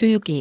주유기.